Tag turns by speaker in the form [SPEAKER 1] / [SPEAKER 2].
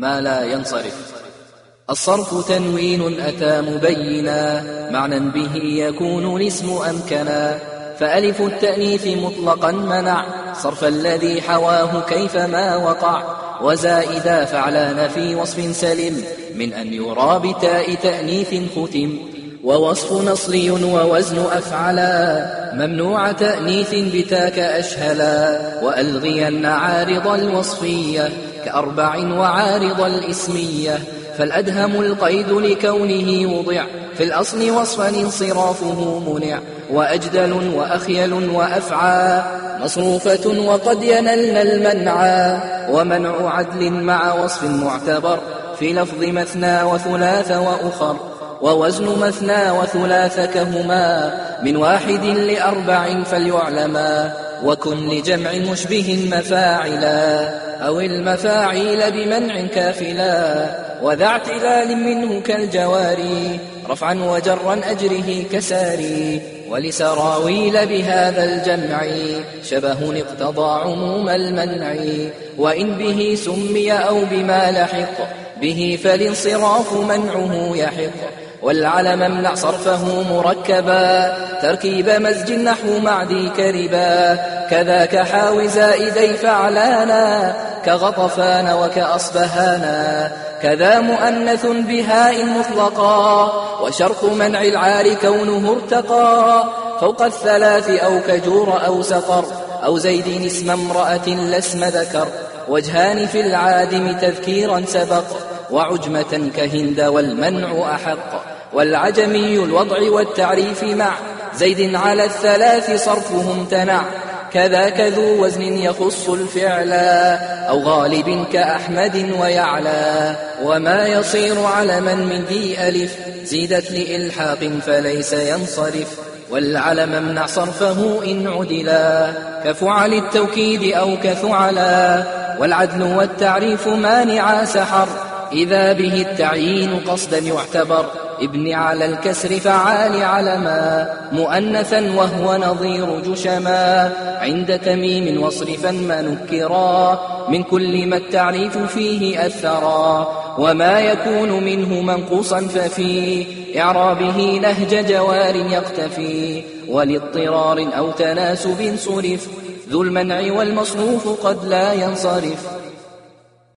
[SPEAKER 1] ما لا ينصرف. الصرف تنوين أتى مبينا معنى به يكون الاسم أمكنا. فألف التأنيث مطلقا منع صرف الذي حواه كيفما وقع. وزائدا فعلان في وصف سلم من أن يرى بتاء تأنيث ختم. ووصف نصري ووزن أفعلا ممنوع تأنيث بتاك أشهلا. وألغين عارض الوصفية كأربع وعارض الإسمية فالأدهم القيد لكونه وضع في الأصل وصفا انصرافه منع وأجدل وأخيل وأفعى مصروفة وقد ينلن المنعى ومنع عدل مع وصف معتبر في لفظ مثنى وثلاث وأخر ووزن مثنى وثلاث كهما من واحد لأربع فليعلما. وكن لجمع مشبه مفاعلا أو المفاعيل بمنع كافلا وذا اعتلال منه كالجواري رفعا وجرا أجره كساري ولسراويل بهذا الجمع شبه اقتضى عموم المنع وإن به سمي أو بما لحق به فالانصراف منعه يحق. والعلم امنع صرفه مركبا تركيب مزج نحو معدي كربا. كذاك حاو زائدي فعلانا كغطفان وكأصبهانا. كذا مؤنث بهاء مطلقا وشرط منع العار كونه ارتقى فوق الثلاث أو كجور أو سقر أو زيد اسم امرأة لاسم ذكر. وجهان في العادم تذكيرا سبق. وعجمة كهند والمنع أحق. والعجمي الوضع والتعريف مع. زيد على الثلاث صرفه امتنع كذاك ذو وزن يخص الفعل. أو غالب كأحمد ويعلى. وما يصير علما من ذي ألف. زيدت لإلحاق فليس ينصرف. والعلم امنع صرفه إن عدلا. كفعل التوكيد أو كثعلا والعدل والتعريف مانعا سحر. إذا به التعيين قصدا يعتبر ابن على الكسر فعال علما مؤنثا وهو نظير جشما عند تميم واصرفا ما نكرا من كل ما التعريف فيه أثرا وما يكون منه منقوصا ففي إعرابه نهج جوار يقتفي ولاضطرار أو تناسب صرف ذو المنع والمصروف قد لا ينصرف